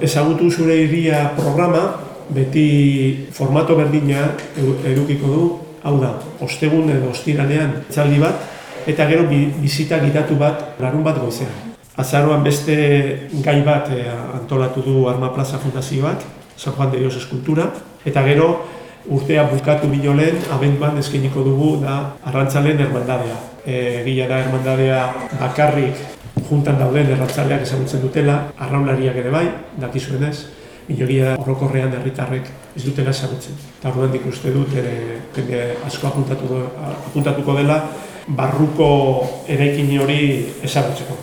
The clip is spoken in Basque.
ezagutu zure iria programa, beti formato berdina edukiko du, hau da, ostegun edo ostiranean txaldi bat, eta gero bi, bizita gitatu bat larun bat goizean. Azaroan beste gai bat eh, antolatu du Arma Plaza Fundazioak, San Juan de Dios Eskultura, eta gero urtea bukatu binolen, abenduan eskainiko dugu da arrantzalen hermandadea. E, gila da hermandadea bakarrik juntan dauden errantzaleak ezagutzen dutela, arraunlariak ere bai, dakizuenez, minoria orokorrean herritarrek ez dutela ezagutzen. Eta orduan dik uste dut, jende asko apuntatuko, apuntatuko dela, barruko eraikin hori ezagutzeko.